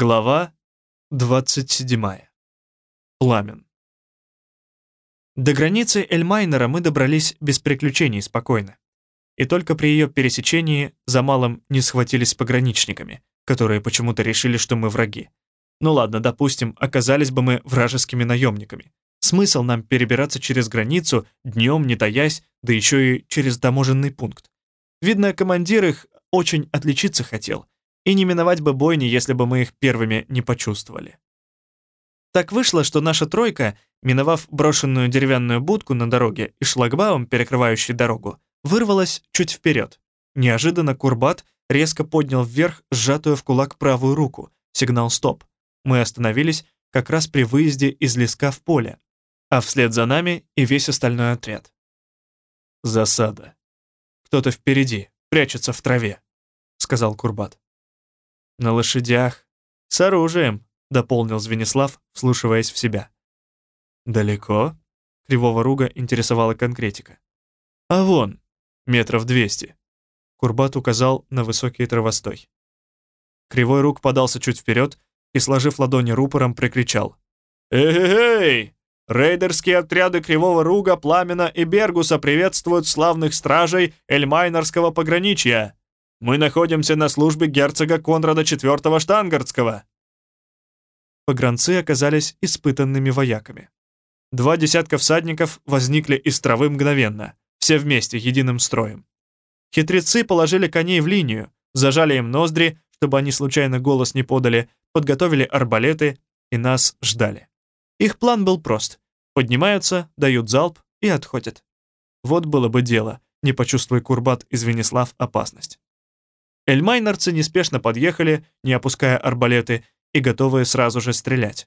Глава 27. Пламен. До границы Эльмайнера мы добрались без приключений спокойно. И только при ее пересечении за малым не схватились с пограничниками, которые почему-то решили, что мы враги. Ну ладно, допустим, оказались бы мы вражескими наемниками. Смысл нам перебираться через границу, днем не таясь, да еще и через таможенный пункт. Видно, командир их очень отличиться хотел — и не миновать бы бойни, если бы мы их первыми не почувствовали. Так вышло, что наша тройка, миновав брошенную деревянную будку на дороге и шлагбаум, перекрывающий дорогу, вырвалась чуть вперед. Неожиданно Курбат резко поднял вверх сжатую в кулак правую руку, сигнал «стоп». Мы остановились как раз при выезде из леска в поле, а вслед за нами и весь остальной отряд. «Засада. Кто-то впереди, прячется в траве», — сказал Курбат. «На лошадях. С оружием», — дополнил Звенислав, вслушиваясь в себя. «Далеко?» — Кривого Руга интересовала конкретика. «А вон, метров двести». Курбат указал на высокий травостой. Кривой Рук подался чуть вперед и, сложив ладони рупором, прикричал. «Эй-эй-эй! Рейдерские отряды Кривого Руга, Пламена и Бергуса приветствуют славных стражей Эльмайнерского пограничья!» Мы находимся на службе герцога Конрада IV Штангардского». Погранцы оказались испытанными вояками. Два десятка всадников возникли из травы мгновенно, все вместе, единым строем. Хитрецы положили коней в линию, зажали им ноздри, чтобы они случайно голос не подали, подготовили арбалеты и нас ждали. Их план был прост. Поднимаются, дают залп и отходят. Вот было бы дело, не почувствуя Курбат и Звенислав опасность. Эльмайнерцы неспешно подъехали, не опуская арбалеты, и готовые сразу же стрелять.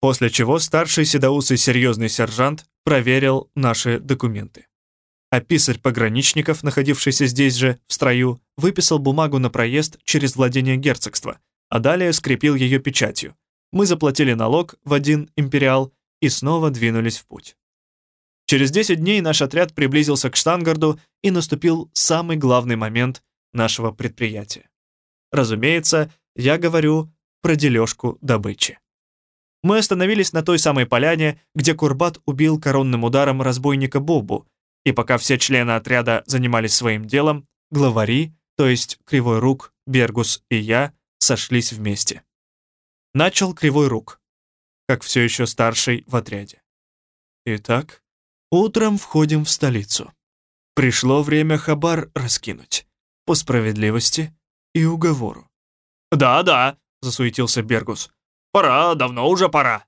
После чего старший седоусый серьезный сержант проверил наши документы. А писарь пограничников, находившийся здесь же, в строю, выписал бумагу на проезд через владение герцогства, а далее скрепил ее печатью. Мы заплатили налог в один империал и снова двинулись в путь. Через 10 дней наш отряд приблизился к Штангарду, и наступил самый главный момент нашего предприятия. Разумеется, я говорю про дележку добычи. Мы остановились на той самой поляне, где Курбат убил коронным ударом разбойника Бобу, и пока все члены отряда занимались своим делом, главари, то есть Кривой Рук, Бергус и я, сошлись вместе. Начал Кривой Рук, как все еще старший в отряде. Итак, утром входим в столицу. Пришло время хабар раскинуть по справедливости и уговору. «Да-да», — засуетился Бергус. «Пора, давно уже пора».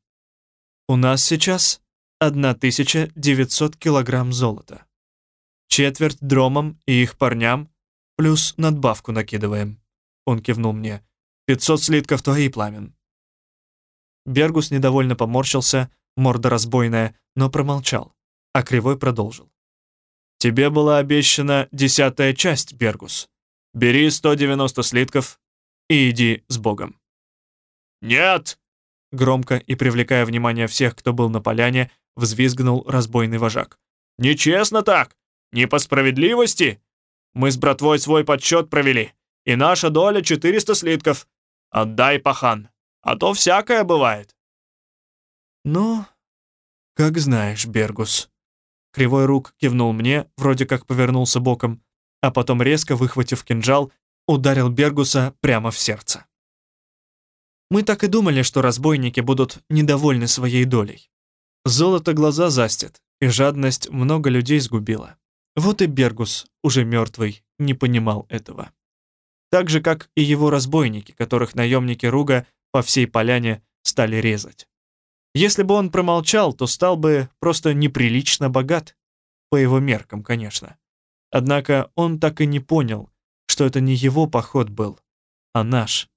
«У нас сейчас 1900 килограмм золота. Четверть дромам и их парням, плюс надбавку накидываем». Он кивнул мне. «500 слитков твои, пламен». Бергус недовольно поморщился, морда разбойная, но промолчал, а Кривой продолжил. Тебе была обещана десятая часть, Бергус. Бери 190 слитков и иди с Богом». «Нет!» Громко и привлекая внимание всех, кто был на поляне, взвизгнул разбойный вожак. «Нечестно так! Не по справедливости! Мы с братвой свой подсчет провели, и наша доля 400 слитков. Отдай, пахан, а то всякое бывает». «Ну, как знаешь, Бергус», Кривой рук кивнул мне, вроде как повернулся боком, а потом резко, выхватив кинжал, ударил Бергуса прямо в сердце. Мы так и думали, что разбойники будут недовольны своей долей. Золото глаза застят, и жадность много людей сгубила. Вот и Бергус, уже мертвый, не понимал этого. Так же, как и его разбойники, которых наемники Руга по всей поляне стали резать. Если бы он промолчал, то стал бы просто неприлично богат. По его меркам, конечно. Однако он так и не понял, что это не его поход был, а наш,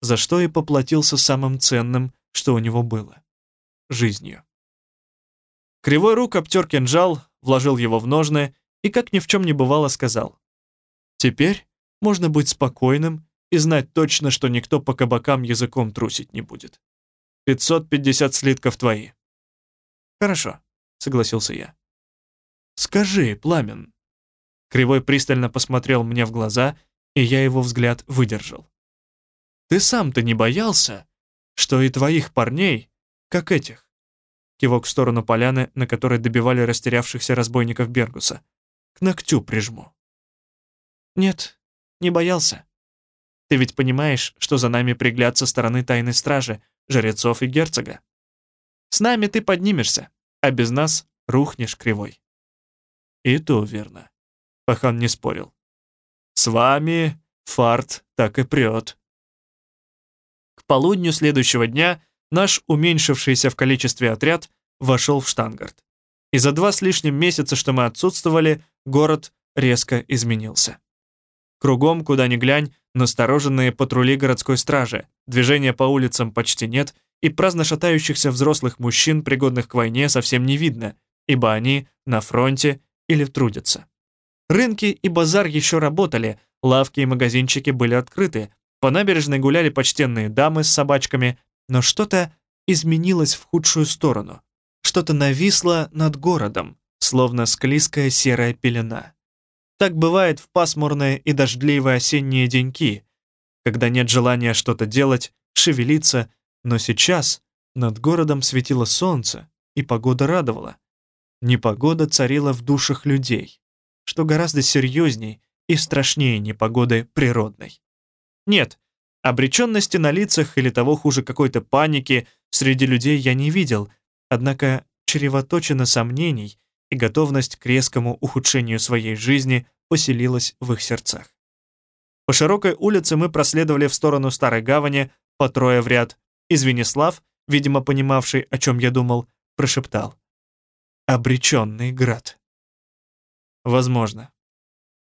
за что и поплатился самым ценным, что у него было — жизнью. Кривой рук обтер кинжал, вложил его в ножны и, как ни в чем не бывало, сказал. «Теперь можно быть спокойным и знать точно, что никто по кабакам языком трусить не будет. 550 слитков твои». «Хорошо», — согласился я. «Скажи, Пламен». Кривой пристально посмотрел мне в глаза, и я его взгляд выдержал. «Ты сам-то не боялся, что и твоих парней, как этих. Кивок в сторону поляны, на которой добивали растерявшихся разбойников Бергуса. К ногтю прижму. Нет, не боялся. Ты ведь понимаешь, что за нами пригляд со стороны тайной стражи, жрецов и герцога. С нами ты поднимешься, а без нас рухнешь кривой. И то верно. Пахан не спорил. С вами фарт так и прет. К полудню следующего дня наш уменьшившийся в количестве отряд вошел в Штангарт. И за два с лишним месяца, что мы отсутствовали, город резко изменился. Кругом, куда ни глянь, настороженные патрули городской стражи, движения по улицам почти нет, и праздно шатающихся взрослых мужчин, пригодных к войне, совсем не видно, ибо они на фронте или трудятся. Рынки и базар еще работали, лавки и магазинчики были открыты, по набережной гуляли почтенные дамы с собачками, но что-то изменилось в худшую сторону. Что-то нависло над городом, словно склизкая серая пелена. Так бывает в пасмурные и дождливые осенние деньки, когда нет желания что-то делать, шевелиться, но сейчас над городом светило солнце, и погода радовала. Непогода царила в душах людей, что гораздо серьезней и страшнее непогоды природной. Нет, обреченности на лицах или того хуже какой-то паники среди людей я не видел, однако чревоточина сомнений и готовность к резкому ухудшению своей жизни поселилась в их сердцах. По широкой улице мы проследовали в сторону Старой Гавани, по трое в ряд, и Звенислав, видимо, понимавший, о чем я думал, прошептал. «Обреченный град». Возможно.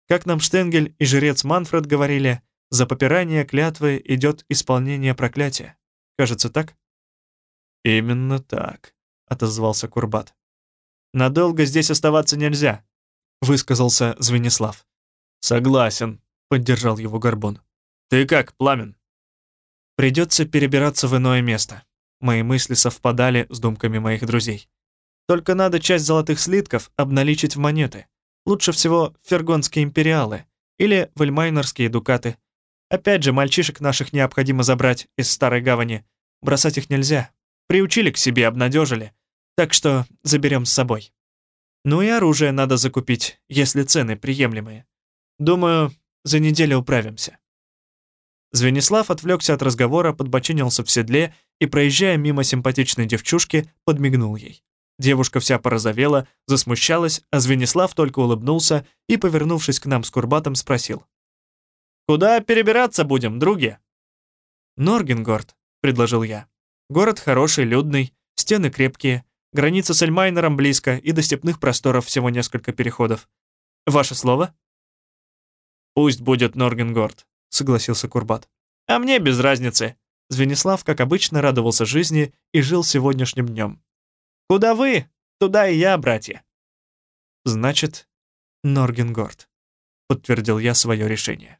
Как нам Штенгель и жрец Манфред говорили, за попирание клятвы идет исполнение проклятия. Кажется, так? «Именно так», — отозвался Курбат. «Надолго здесь оставаться нельзя», — высказался Звенислав. «Согласен», — поддержал его Горбун. «Ты как, Пламен?» «Придется перебираться в иное место». Мои мысли совпадали с думками моих друзей. «Только надо часть золотых слитков обналичить в монеты. Лучше всего фергонские империалы или вельмайнерские дукаты. Опять же, мальчишек наших необходимо забрать из Старой Гавани. Бросать их нельзя. Приучили к себе, обнадежили. Так что заберем с собой. Ну и оружие надо закупить, если цены приемлемые. Думаю, за неделю управимся». Звенислав отвлекся от разговора, подбочинился в седле и, проезжая мимо симпатичной девчушки, подмигнул ей. Девушка вся порозовела, засмущалась, а Звенислав только улыбнулся и, повернувшись к нам с Курбатом, спросил. «Куда перебираться будем, други?» «Норгенгорд», — предложил я. «Город хороший, людный, стены крепкие, граница с Эльмайнером близко и до степных просторов всего несколько переходов. Ваше слово?» «Пусть будет Норгенгорд», — согласился Курбат. «А мне без разницы». Звенислав, как обычно, радовался жизни и жил сегодняшним днем. «Куда вы, туда и я, братья». «Значит, Норгенгорд», — подтвердил я свое решение.